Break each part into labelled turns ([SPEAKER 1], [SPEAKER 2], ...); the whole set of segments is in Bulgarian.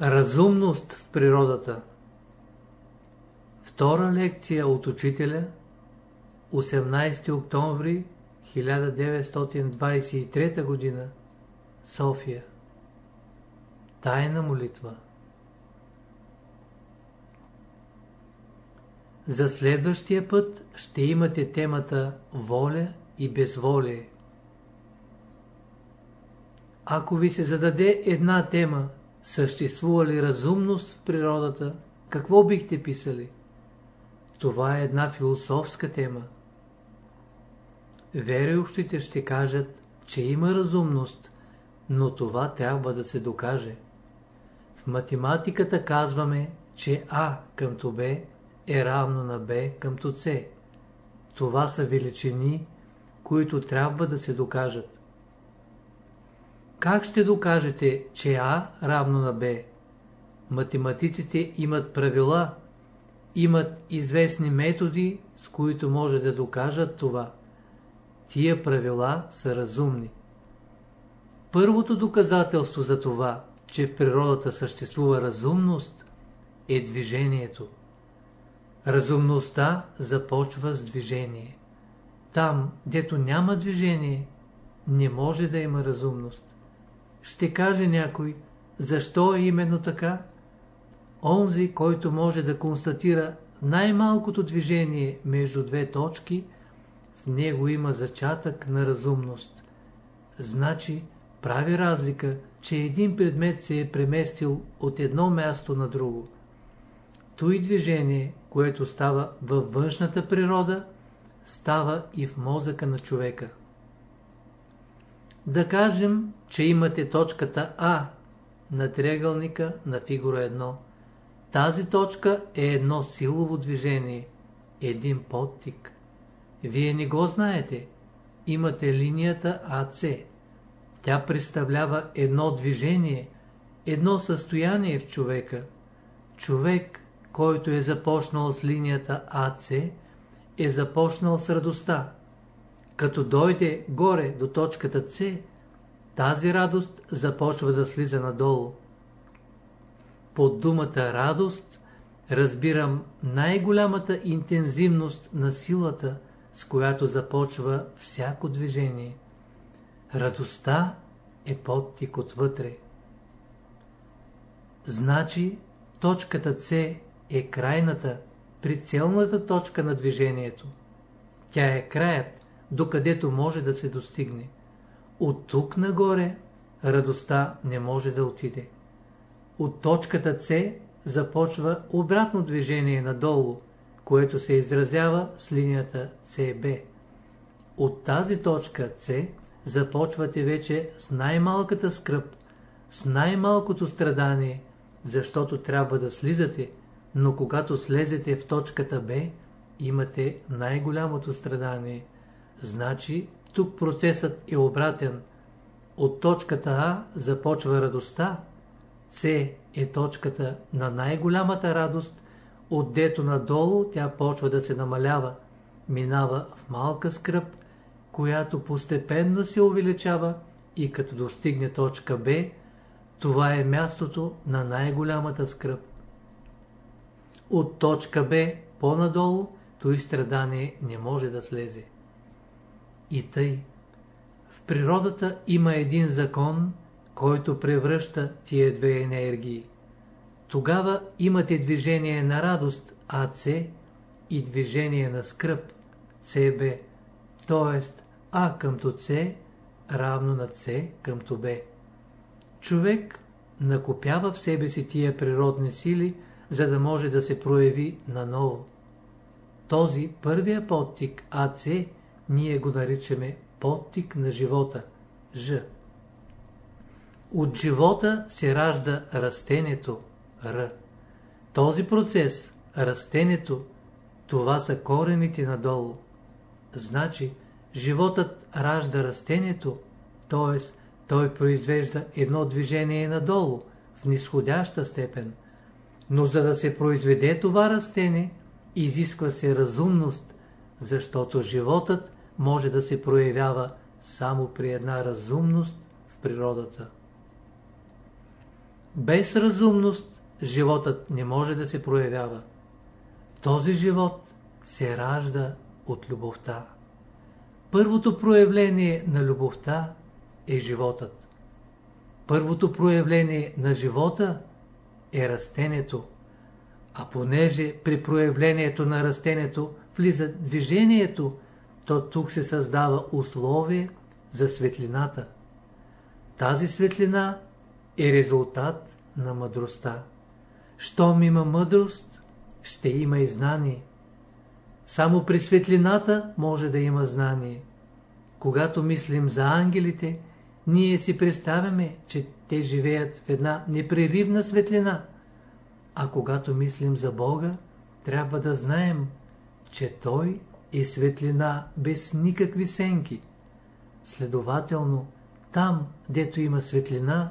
[SPEAKER 1] Разумност в природата Втора лекция от учителя 18 октомври 1923 г. София Тайна молитва За следващия път ще имате темата воля и безволие. Ако ви се зададе една тема, съществува ли разумност в природата, какво бихте писали? Това е една философска тема. Верующите ще кажат, че има разумност, но това трябва да се докаже. В математиката казваме, че А към Б е равно на b към С. Това са величини, които трябва да се докажат. Как ще докажете, че А равно на Б? Математиците имат правила, имат известни методи, с които може да докажат това. Тия правила са разумни. Първото доказателство за това, че в природата съществува разумност, е движението. Разумността започва с движение. Там, дето няма движение, не може да има разумност. Ще каже някой, защо е именно така? Онзи, който може да констатира най-малкото движение между две точки, в него има зачатък на разумност. Значи, прави разлика, че един предмет се е преместил от едно място на друго. Той движение, което става във външната природа, става и в мозъка на човека. Да кажем, че имате точката А на триъгълника на фигура 1. Тази точка е едно силово движение, един подтик. Вие не го знаете. Имате линията АЦ. Тя представлява едно движение, едно състояние в човека. Човек, който е започнал с линията АЦ, е започнал с радостта. Като дойде горе до точката С, тази радост започва да слиза надолу. Под думата радост разбирам най-голямата интензивност на силата, с която започва всяко движение. Радостта е подтик отвътре. Значи точката С е крайната, прицелната точка на движението. Тя е краят, докъдето може да се достигне. От тук нагоре радостта не може да отиде. От точката С започва обратно движение надолу, което се изразява с линията CB. От тази точка С започвате вече с най-малката скръп, с най-малкото страдание, защото трябва да слизате, но когато слезете в точката Б, имате най-голямото страдание. Значи, тук процесът е обратен. От точката А започва радостта, С е точката на най-голямата радост, отдето надолу тя почва да се намалява, минава в малка скръп, която постепенно се увеличава и като достигне точка Б, това е мястото на най-голямата скръп. От точка Б по-надолу, той страдание не може да слезе. И тъй, в природата има един закон, който превръща тия две енергии. Тогава имате движение на радост АЦ и движение на скръп ЦБ, т.е. А къмто С равно на С къмто Б. Човек накопява в себе си тия природни сили, за да може да се прояви наново. Този първия подтик АЦ ние го наричаме подтик на живота Ж. От живота се ражда растението Р. Този процес, растението, това са корените надолу. Значи, животът ражда растението, т.е. той произвежда едно движение надолу, в нисходяща степен – но за да се произведе това растение, изисква се разумност, защото животът може да се проявява само при една разумност в природата. Без разумност животът не може да се проявява. Този живот се ражда от любовта. Първото проявление на любовта е животът. Първото проявление на живота е растението. А понеже при проявлението на растението влиза движението, то тук се създава условие за светлината. Тази светлина е резултат на мъдростта. Щом има мъдрост, ще има и знание. Само при светлината може да има знание. Когато мислим за ангелите, ние си представяме, че те живеят в една непреривна светлина. А когато мислим за Бога, трябва да знаем, че Той е светлина без никакви сенки. Следователно, там, дето има светлина,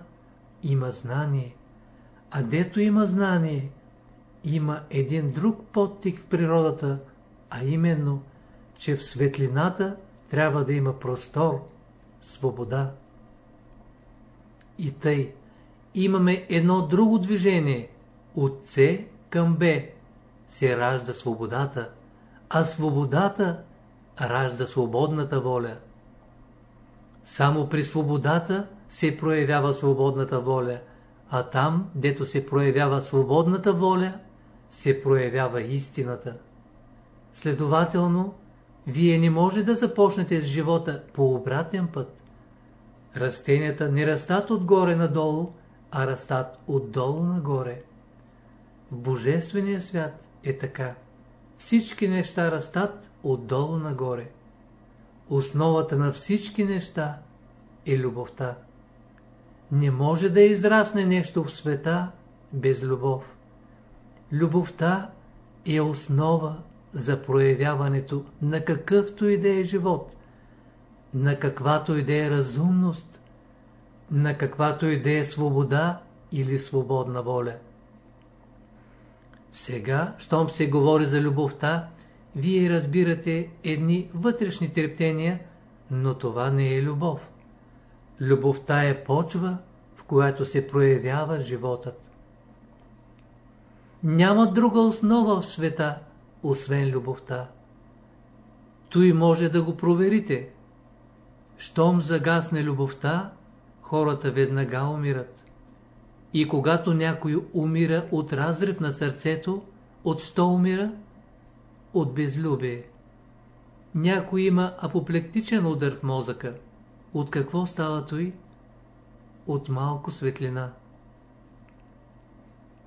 [SPEAKER 1] има знание. А дето има знание, има един друг подтик в природата, а именно, че в светлината трябва да има простор, свобода. И тъй, имаме едно друго движение, от С към Б се ражда свободата, а свободата ражда свободната воля. Само при свободата се проявява свободната воля, а там, дето се проявява свободната воля, се проявява истината. Следователно, вие не може да започнете с живота по обратен път. Растенията не растат отгоре надолу, а растат отдолу нагоре. В Божествения свят е така. Всички неща растат отдолу нагоре. Основата на всички неща е любовта. Не може да израсне нещо в света без любов. Любовта е основа за проявяването на какъвто и да е живот, на каквато и да е разумност, на каквато и да е свобода или свободна воля. Сега, щом се говори за любовта, вие разбирате едни вътрешни трептения, но това не е любов. Любовта е почва, в която се проявява животът. Няма друга основа в света, освен любовта. Той може да го проверите. Щом загасне любовта, хората веднага умират. И когато някой умира от разрив на сърцето, от що умира? От безлюбие. Някой има апоплектичен удар в мозъка. От какво става той? От малко светлина.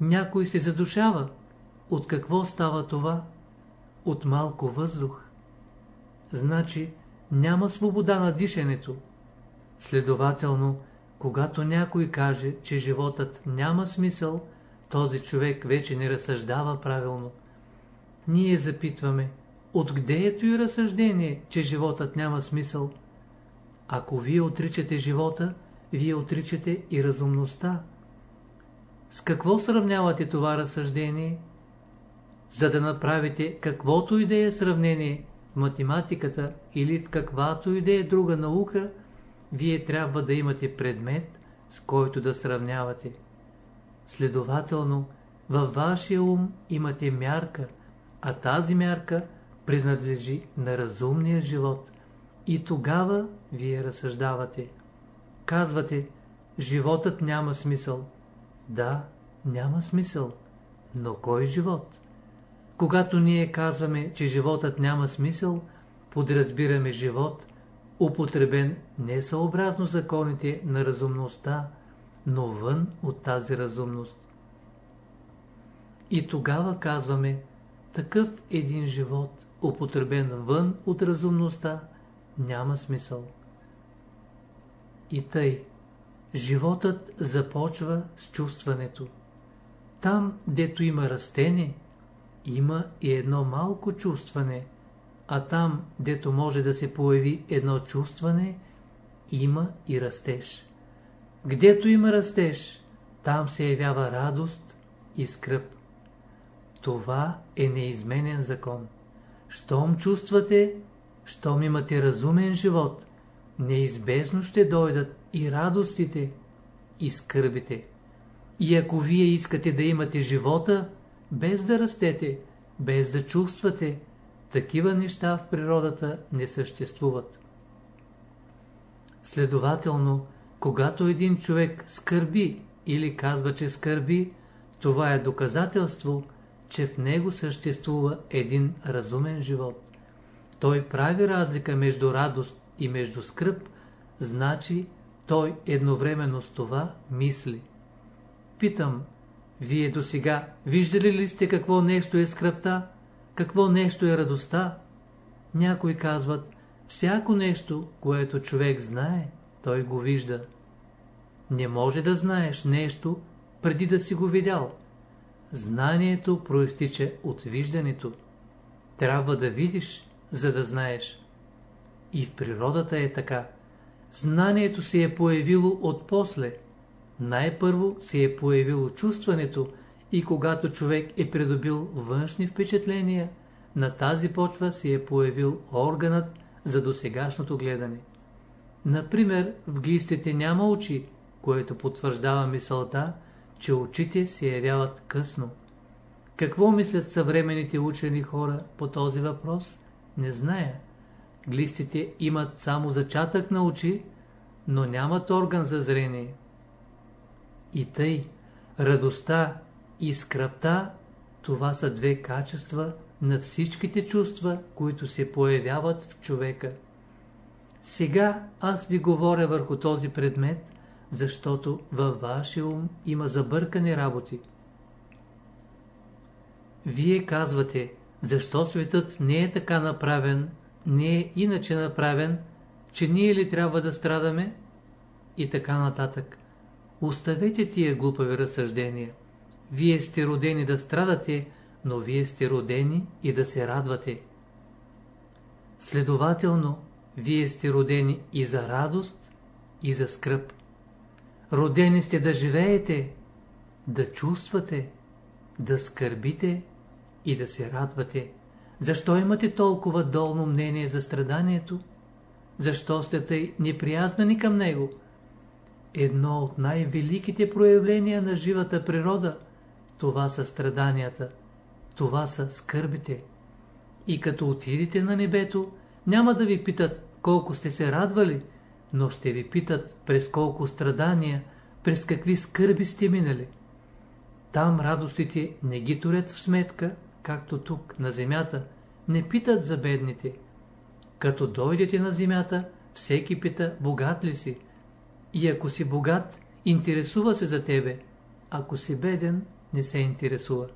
[SPEAKER 1] Някой се задушава. От какво става това? От малко въздух. Значи няма свобода на дишането. Следователно, когато някой каже, че животът няма смисъл, този човек вече не разсъждава правилно. Ние запитваме, откъде е и разсъждение, че животът няма смисъл? Ако вие отричате живота, вие отричате и разумността. С какво сравнявате това разсъждение? За да направите каквото и да е сравнение в математиката или в каквато и да е друга наука, вие трябва да имате предмет, с който да сравнявате. Следователно, във вашия ум имате мярка, а тази мярка принадлежи на разумния живот. И тогава вие разсъждавате. Казвате, животът няма смисъл. Да, няма смисъл. Но кой живот? Когато ние казваме, че животът няма смисъл, подразбираме живот, употребен не съобразно законите на разумността, но вън от тази разумност. И тогава казваме, такъв един живот, употребен вън от разумността, няма смисъл. И тъй, животът започва с чувстването. Там, дето има растение, има и едно малко чувстване, а там, дето може да се появи едно чувстване, има и растеж. Гдето има растеж, там се явява радост и скръп. Това е неизменен закон. Щом чувствате, щом имате разумен живот, неизбежно ще дойдат и радостите, и скърбите. И ако вие искате да имате живота, без да растете, без да чувствате, такива неща в природата не съществуват. Следователно, когато един човек скърби или казва, че скърби, това е доказателство, че в него съществува един разумен живот. Той прави разлика между радост и между скръп, значи той едновременно с това мисли. Питам, вие до сега виждали ли сте какво нещо е скръпта? Какво нещо е радостта? Някои казват, всяко нещо, което човек знае, той го вижда. Не може да знаеш нещо, преди да си го видял. Знанието проистича от виждането. Трябва да видиш, за да знаеш. И в природата е така. Знанието се е появило от после. Най-първо се е появило чувстването и когато човек е придобил външни впечатления, на тази почва се е появил органът за досегашното гледане. Например, в глистите няма очи, което потвърждава мисълта, че очите се явяват късно. Какво мислят съвременните учени хора по този въпрос? Не зная. Глистите имат само зачатък на очи, но нямат орган за зрение. И тъй, радостта и скръпта, това са две качества на всичките чувства, които се появяват в човека. Сега аз ви говоря върху този предмет, защото във вашия ум има забъркани работи. Вие казвате, защо светът не е така направен, не е иначе направен, че ние ли трябва да страдаме? И така нататък. Оставете тия глупави разсъждения. Вие сте родени да страдате, но вие сте родени и да се радвате. Следователно, вие сте родени и за радост, и за скръп. Родени сте да живеете, да чувствате, да скърбите и да се радвате. Защо имате толкова долно мнение за страданието? Защо сте тъй неприязнани към него? Едно от най-великите проявления на живата природа, това са страданията, това са скърбите. И като отидете на небето, няма да ви питат колко сте се радвали, но ще ви питат през колко страдания, през какви скърби сте минали. Там радостите не ги турят в сметка, както тук, на земята, не питат за бедните. Като дойдете на земята, всеки пита, богат ли си? И ако си богат, интересува се за тебе. Ако си беден, не се интересува.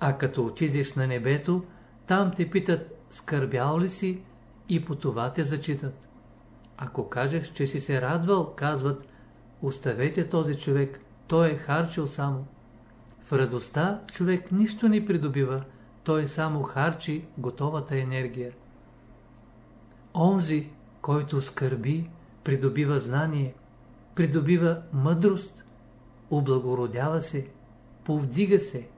[SPEAKER 1] А като отидеш на небето, там те питат, скърбял ли си и по това те зачитат. Ако кажеш, че си се радвал, казват, оставете този човек, той е харчил само. В радостта човек нищо не придобива, той само харчи готовата енергия. Онзи, който скърби, придобива знание, придобива мъдрост, облагородява се, повдига се.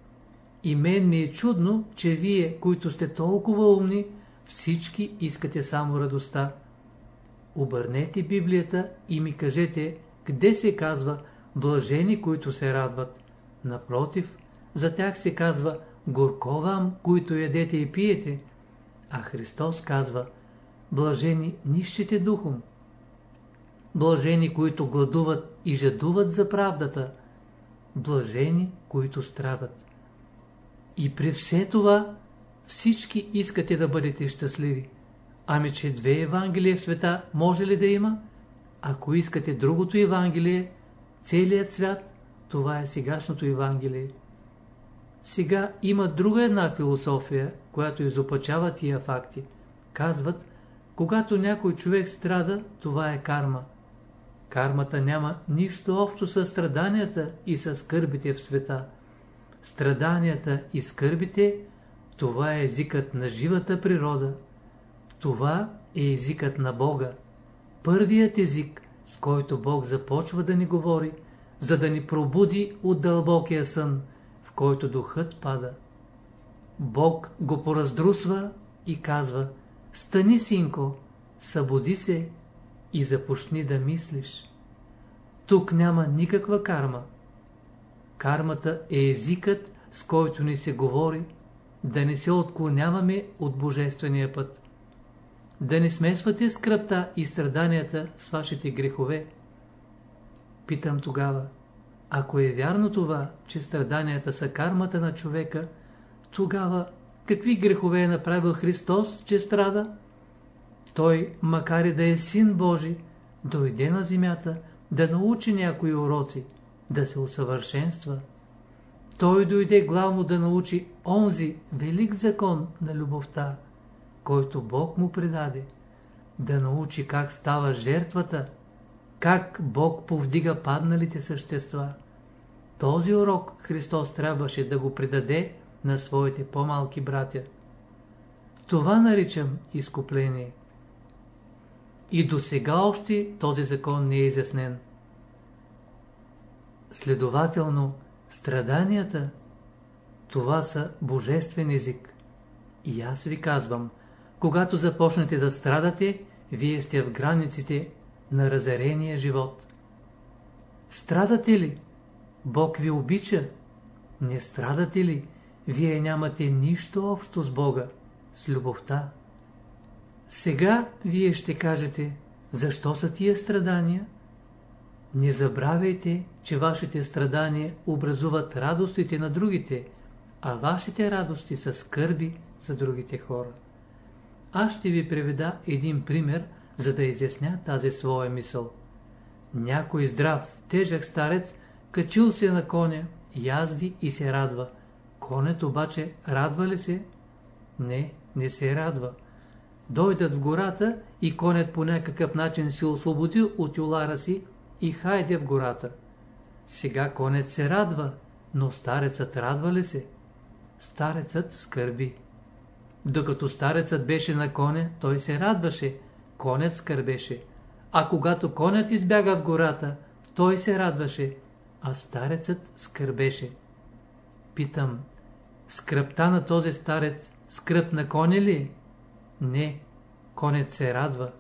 [SPEAKER 1] И мен ми е чудно, че вие, които сте толкова умни, всички искате само радостта. Обърнете Библията и ми кажете, къде се казва блажени, които се радват. Напротив, за тях се казва горко вам, които ядете и пиете. А Христос казва, блажени нищите духом. Блажени, които гладуват и жадуват за правдата. Блажени, които страдат. И при все това всички искате да бъдете щастливи. Ами, че две Евангелия в света може ли да има? Ако искате другото Евангелие, целият свят, това е сегашното Евангелие. Сега има друга една философия, която изопачава тия факти. Казват, когато някой човек страда, това е карма. Кармата няма нищо общо с страданията и с скърбите в света. Страданията и скърбите това е езикът на живата природа. Това е езикът на Бога. Първият език, с който Бог започва да ни говори, за да ни пробуди от дълбокия сън, в който духът пада. Бог го пораздрусва и казва Стани, синко, събуди се и започни да мислиш. Тук няма никаква карма. Кармата е езикът, с който ни се говори, да не се отклоняваме от Божествения път. Да не смесвате скръпта и страданията с вашите грехове. Питам тогава, ако е вярно това, че страданията са кармата на човека, тогава какви грехове е направил Христос, че страда? Той, макар и да е син Божий, дойде на земята да научи някои уроци, да се усъвършенства. Той дойде главно да научи онзи велик закон на любовта, който Бог му предаде, да научи как става жертвата, как Бог повдига падналите същества. Този урок Христос трябваше да го предаде на своите по-малки братя. Това наричам изкупление. И до сега още този закон не е изяснен. Следователно, страданията, това са божествен език. И аз ви казвам, когато започнете да страдате, вие сте в границите на разярения живот. Страдате ли? Бог ви обича. Не страдате ли? Вие нямате нищо общо с Бога, с любовта. Сега вие ще кажете, защо са тия страдания? Не забравяйте, че вашите страдания образуват радостите на другите, а вашите радости са скърби за другите хора. Аз ще ви приведа един пример, за да изясня тази своя мисъл. Някой здрав, тежък старец, качил се на коня, язди и се радва. Конят обаче радва ли се? Не, не се радва. Дойдат в гората и конят по някакъв начин се освободи от юлара си и хайде в гората. Сега конят се радва, но старецът радва ли се? Старецът скърби. Докато старецът беше на коня, той се радваше, конят скърбеше. А когато конят избяга в гората, той се радваше, а старецът скърбеше. Питам, скръпта на този старец скръп на коня ли е? Не, конят се радва.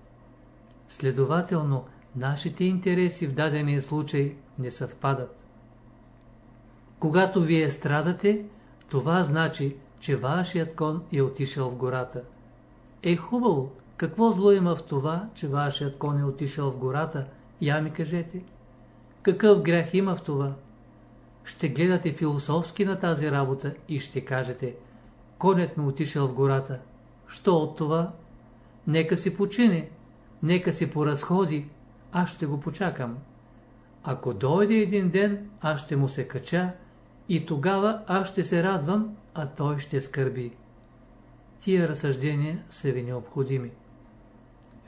[SPEAKER 1] Следователно, нашите интереси в дадения случай не съвпадат. Когато вие страдате, това значи, че вашият кон е отишъл в гората. Е хубаво, какво зло има в това, че вашият кон е отишъл в гората? Я ми кажете. Какъв грех има в това? Ще гледате философски на тази работа и ще кажете, конят му отишъл в гората. Що от това? Нека си почине, нека си поразходи, аз ще го почакам. Ако дойде един ден, аз ще му се кача и тогава аз ще се радвам, а той ще скърби. Тия разсъждения са ви необходими.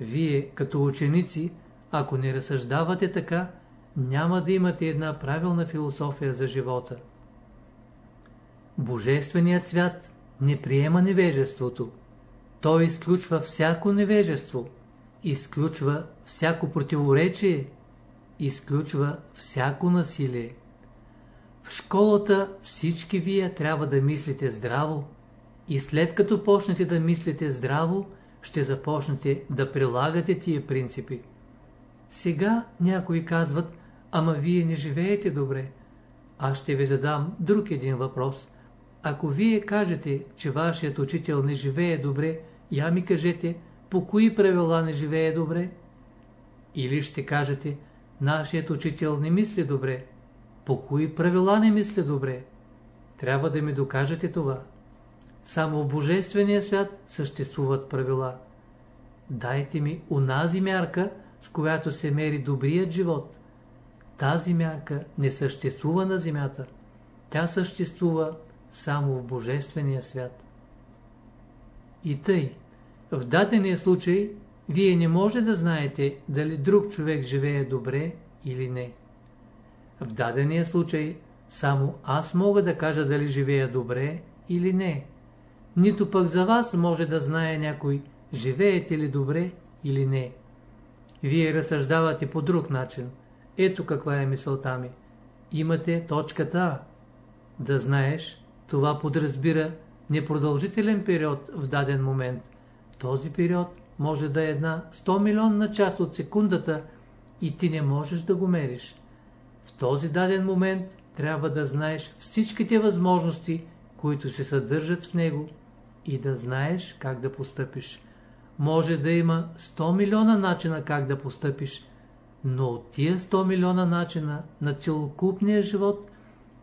[SPEAKER 1] Вие, като ученици, ако не разсъждавате така, няма да имате една правилна философия за живота. Божественият свят не приема невежеството. Той изключва всяко невежество, изключва всяко противоречие, изключва всяко насилие. В школата всички вие трябва да мислите здраво и след като почнете да мислите здраво, ще започнете да прилагате тия принципи. Сега някои казват, ама вие не живеете добре. Аз ще ви задам друг един въпрос. Ако вие кажете, че вашият учител не живее добре, я ми кажете, по кои правила не живее добре? Или ще кажете, нашият учител не мисли добре. По кои правила не мисли добре? Трябва да ми докажете това. Само в Божествения свят съществуват правила. Дайте ми унази мярка, с която се мери добрият живот. Тази мярка не съществува на земята. Тя съществува само в Божествения свят. И тъй, в дадения случай, вие не може да знаете дали друг човек живее добре или не. В дадения случай, само аз мога да кажа дали живея добре или не. Нито пък за вас може да знае някой, живеете ли добре или не. Вие разсъждавате по друг начин. Ето каква е мисълта ми. Имате точката А. Да знаеш, това подразбира непродължителен период в даден момент. Този период може да е една 100 милионна част от секундата и ти не можеш да го мериш. В този даден момент трябва да знаеш всичките възможности, които се съдържат в него и да знаеш как да постъпиш. Може да има 100 милиона начина как да постъпиш, но от тия 100 милиона начина на целокупния живот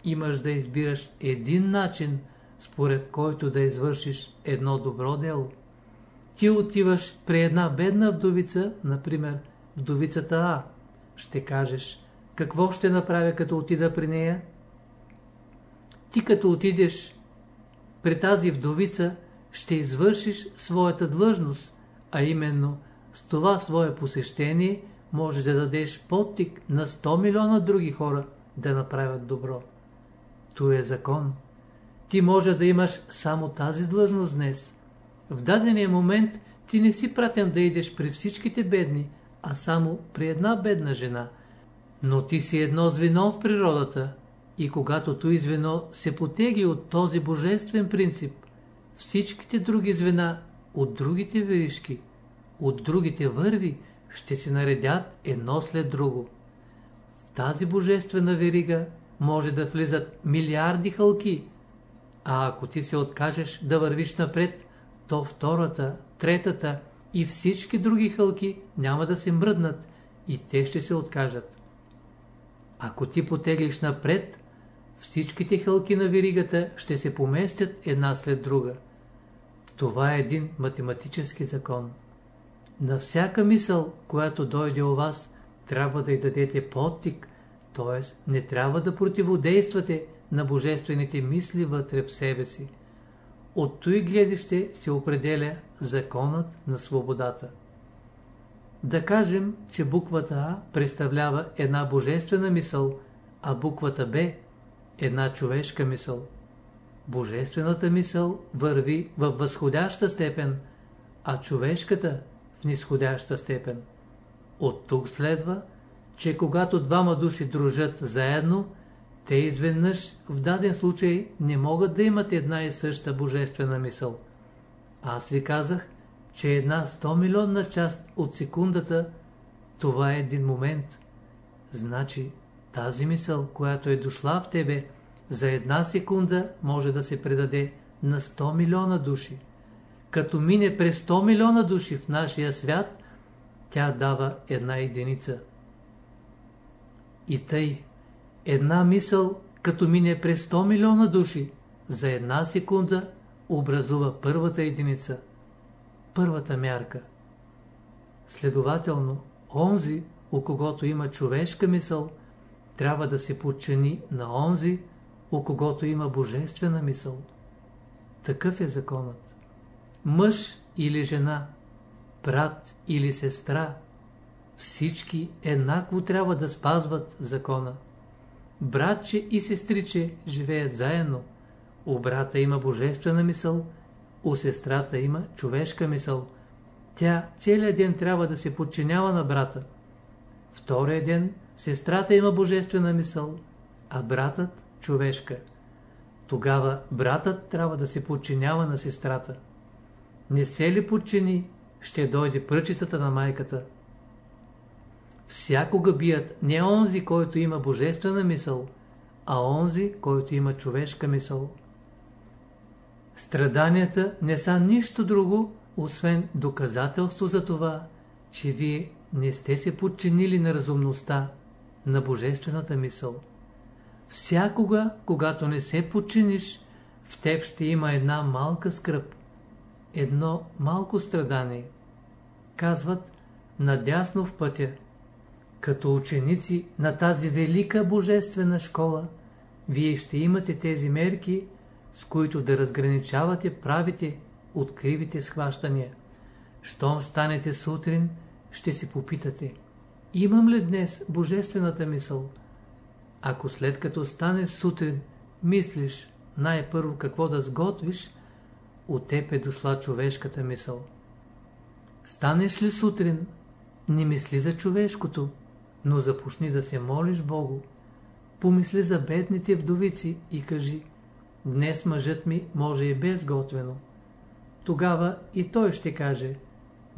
[SPEAKER 1] имаш да избираш един начин, според който да извършиш едно добро дело. Ти отиваш при една бедна вдовица, например вдовицата А. Ще кажеш, какво ще направя като отида при нея? Ти като отидеш при тази вдовица, ще извършиш своята длъжност, а именно с това свое посещение можеш да дадеш подтик на 100 милиона други хора да направят добро. То е закон. Ти може да имаш само тази длъжност днес. В дадения момент ти не си пратен да идеш при всичките бедни, а само при една бедна жена. Но ти си едно звено в природата и когато той звено се потегли от този божествен принцип, всичките други звена от другите веришки, от другите върви, ще се наредят едно след друго. В тази божествена верига може да влизат милиарди хълки, а ако ти се откажеш да вървиш напред, то втората, третата и всички други хълки няма да се мръднат и те ще се откажат. Ако ти потеглиш напред, всичките хълки на веригата ще се поместят една след друга. Това е един математически закон. На всяка мисъл, която дойде у вас, трябва да й дадете подтик, т.е. не трябва да противодействате на божествените мисли вътре в себе си. От той гледаще се определя законът на свободата. Да кажем, че буквата А представлява една божествена мисъл, а буквата Б – една човешка мисъл. Божествената мисъл върви в възходяща степен, а човешката в нисходяща степен. От тук следва, че когато двама души дружат заедно, те изведнъж в даден случай не могат да имат една и съща божествена мисъл. Аз ви казах, че една 100 милионна част от секундата, това е един момент. Значи, тази мисъл, която е дошла в тебе, за една секунда може да се предаде на 100 милиона души. Като мине през 100 милиона души в нашия свят, тя дава една единица. И тъй, една мисъл, като мине през 100 милиона души, за една секунда образува първата единица, първата мярка. Следователно, онзи, у когото има човешка мисъл, трябва да се подчини на онзи, у когото има божествена мисъл. Такъв е законът. Мъж или жена, брат или сестра, всички еднакво трябва да спазват закона. Братче и сестриче живеят заедно. У брата има божествена мисъл, у сестрата има човешка мисъл. Тя целият ден трябва да се подчинява на брата. Втория ден сестрата има божествена мисъл, а братът човешка. Тогава братът трябва да се подчинява на сестрата. Не се ли подчини, ще дойде пръчицата на майката. Всякога бият не онзи, който има божествена мисъл, а онзи, който има човешка мисъл. Страданията не са нищо друго, освен доказателство за това, че вие не сте се подчинили на разумността, на божествената мисъл. Всякога, когато не се подчиниш, в теб ще има една малка скръп, едно малко страдание. Казват, надясно в пътя. Като ученици на тази велика божествена школа, вие ще имате тези мерки, с които да разграничавате правите от кривите схващания. Щом станете сутрин, ще се попитате, имам ли днес божествената мисъл? Ако след като станеш сутрин, мислиш най-първо какво да сготвиш, от теб е дошла човешката мисъл. Станеш ли сутрин, не мисли за човешкото, но започни да се молиш Богу. Помисли за бедните вдовици и кажи, днес мъжът ми може и без готвено. Тогава и той ще каже,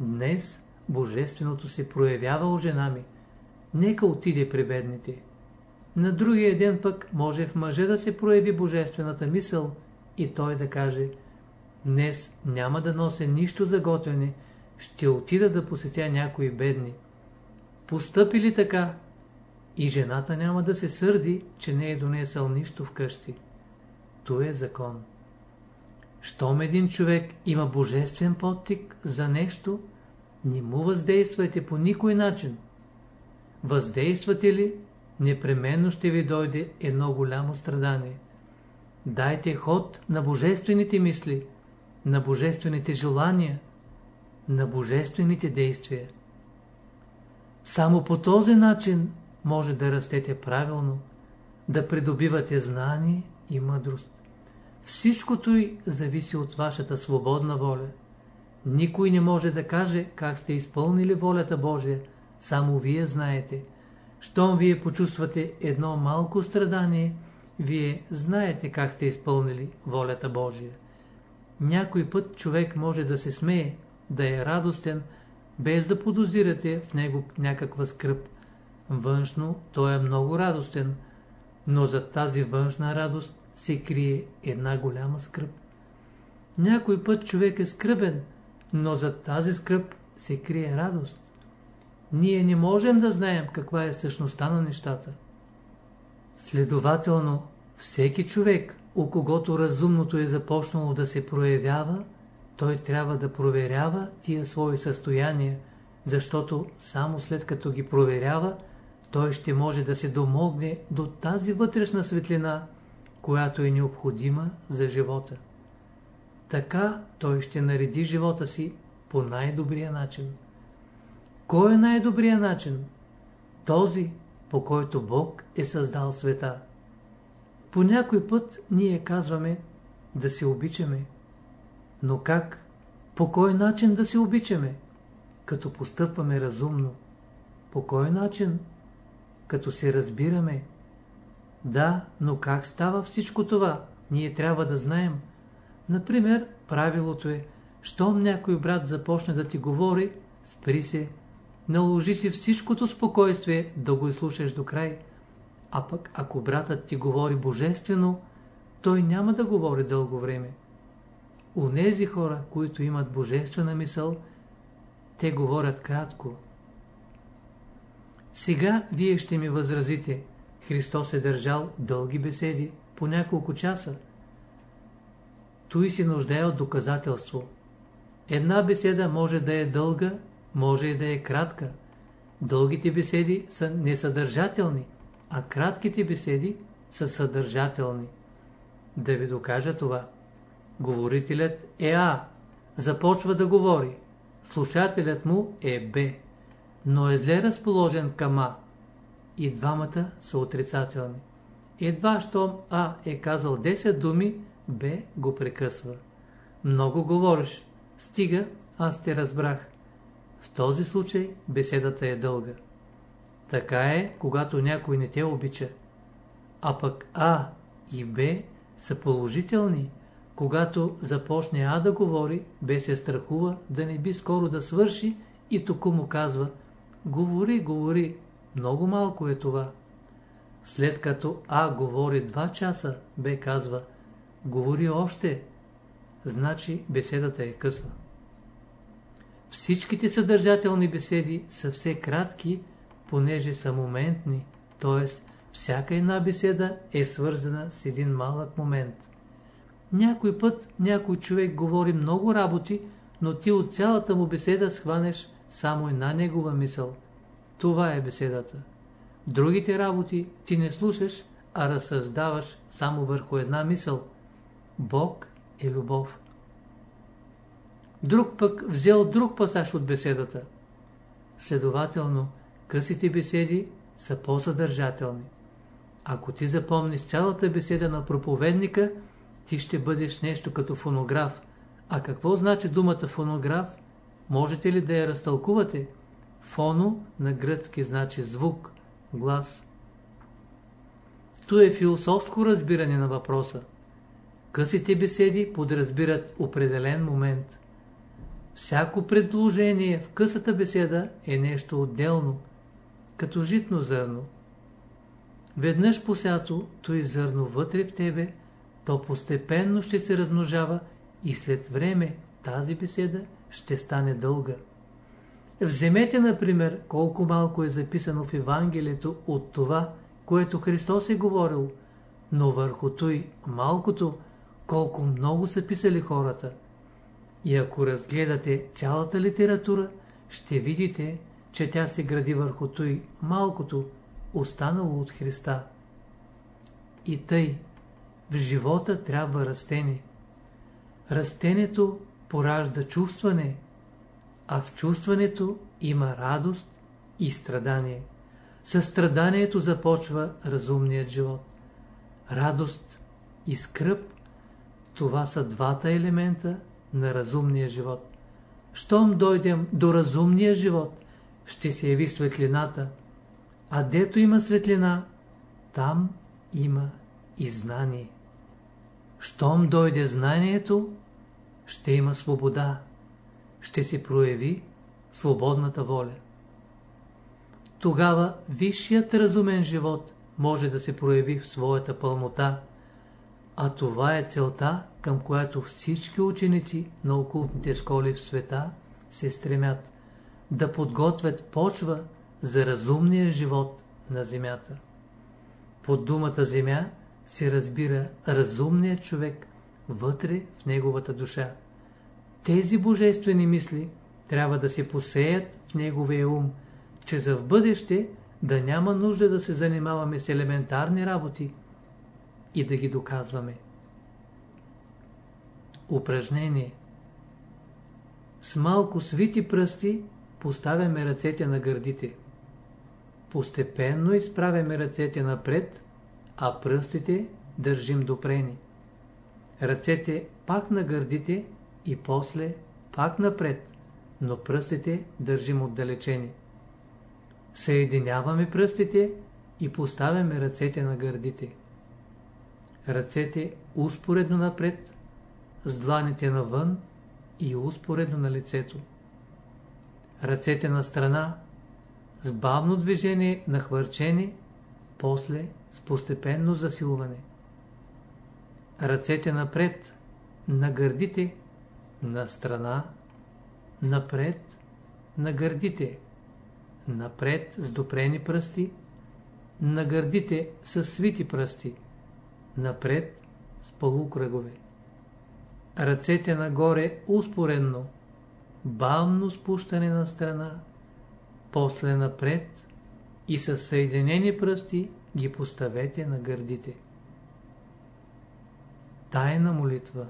[SPEAKER 1] днес Божественото се проявява у жена ми. Нека отиде при бедните. На другия ден пък може в мъжа да се прояви божествената мисъл и той да каже Днес няма да нося нищо за готвене, ще отида да посетя някои бедни. Постъпи ли така? И жената няма да се сърди, че не е донесъл нищо вкъщи. То е закон. Щом един човек има божествен подтик за нещо, не му въздействайте по никой начин. Въздействате ли, непременно ще ви дойде едно голямо страдание. Дайте ход на божествените мисли, на божествените желания, на божествените действия. Само по този начин може да растете правилно, да придобивате знание и мъдрост. Всичкото й зависи от вашата свободна воля. Никой не може да каже как сте изпълнили волята Божия, само вие знаете. Щом вие почувствате едно малко страдание, вие знаете как сте изпълнили волята Божия. Някой път човек може да се смее, да е радостен, без да подозирате в него някаква скръп. Външно той е много радостен, но за тази външна радост се крие една голяма скръп. Някой път човек е скръбен, но за тази скръп се крие радост. Ние не можем да знаем каква е същността на нещата. Следователно, всеки човек, у когото разумното е започнало да се проявява, той трябва да проверява тия свои състояния, защото само след като ги проверява, той ще може да се домогне до тази вътрешна светлина, която е необходима за живота. Така той ще нареди живота си по най-добрия начин. Кой е най-добрия начин? Този, по който Бог е създал света. По някой път ние казваме да се обичаме. Но как? По кой начин да се обичаме? Като постъпваме разумно. По кой начин? Като се разбираме. Да, но как става всичко това? Ние трябва да знаем. Например, правилото е, щом някой брат започне да ти говори, спри се, наложи си всичкото спокойствие да го изслушаш до край. А пък ако братът ти говори божествено, той няма да говори дълго време. Унези хора, които имат божествена мисъл, те говорят кратко. Сега вие ще ми възразите. Христос е държал дълги беседи, по няколко часа. Той се нуждае от доказателство. Една беседа може да е дълга, може и да е кратка. Дългите беседи са несъдържателни, а кратките беседи са съдържателни. Да ви докажа това. Говорителят е А. Започва да говори. Слушателят му е Б. Но е зле разположен към А. И двамата са отрицателни. Едва, щом А е казал 10 думи, Б го прекъсва. Много говориш. Стига, аз те разбрах. В този случай беседата е дълга. Така е, когато някой не те обича. А пък А и Б са положителни, когато започне А да говори, Б се страхува да не би скоро да свърши и току му казва Говори, говори, много малко е това. След като А говори два часа, Б казва Говори още, значи беседата е къса. Всичките съдържателни беседи са все кратки, понеже са моментни, т.е. всяка една беседа е свързана с един малък момент. Някой път някой човек говори много работи, но ти от цялата му беседа схванеш само една негова мисъл. Това е беседата. Другите работи ти не слушаш, а разсъждаваш само върху една мисъл. Бог е любов. Друг пък взел друг пасаж от беседата. Следователно, късите беседи са по-съдържателни. Ако ти запомниш цялата беседа на проповедника, ти ще бъдеш нещо като фонограф. А какво значи думата фонограф? Можете ли да я разтълкувате? Фоно на гръцки значи звук, глас. То е философско разбиране на въпроса. Късите беседи подразбират определен момент. Всяко предложение в късата беседа е нещо отделно, като житно зърно. Веднъж посято, той зърно вътре в тебе, то постепенно ще се размножава и след време тази беседа ще стане дълга. Вземете, например, колко малко е записано в Евангелието от това, което Христос е говорил, но върху той малкото, колко много са писали хората. И ако разгледате цялата литература, ще видите, че тя се гради върху той малкото, останало от Христа. И тъй, в живота трябва растение. Растението поражда чувстване, а в чувстването има радост и страдание. Със страданието започва разумният живот. Радост и скръп – това са двата елемента на разумния живот. Щом дойдем до разумния живот, ще се яви светлината, а дето има светлина, там има и знание. Щом дойде знанието, ще има свобода, ще се прояви свободната воля. Тогава висшият разумен живот може да се прояви в своята пълнота, а това е целта, към която всички ученици на окултните школи в света се стремят да подготвят почва за разумния живот на Земята. Под думата Земя се разбира разумният човек вътре в неговата душа. Тези божествени мисли трябва да се посеят в неговия ум, че за в бъдеще да няма нужда да се занимаваме с елементарни работи и да ги доказваме. Упражнение С малко свити пръсти поставяме ръцете на гърдите. Постепенно изправяме ръцете напред, а пръстите държим допрени. Ръцете пак на гърдите и после пак напред, но пръстите държим отдалечени. Съединяваме пръстите и поставяме ръцете на гърдите. Ръцете успоредно напред, с дланите навън и успоредно на лицето. Ръцете на страна, с бавно движение на хвърчение, после с постепенно засилване. Ръцете напред, на гърдите, на страна, напред, на гърдите, напред с допрени пръсти, на гърдите с свити пръсти, напред с полукръгове. Ръцете нагоре успоредно, бавно спущане на страна, после напред и с съединени пръсти ги поставете на гърдите. Тайна молитва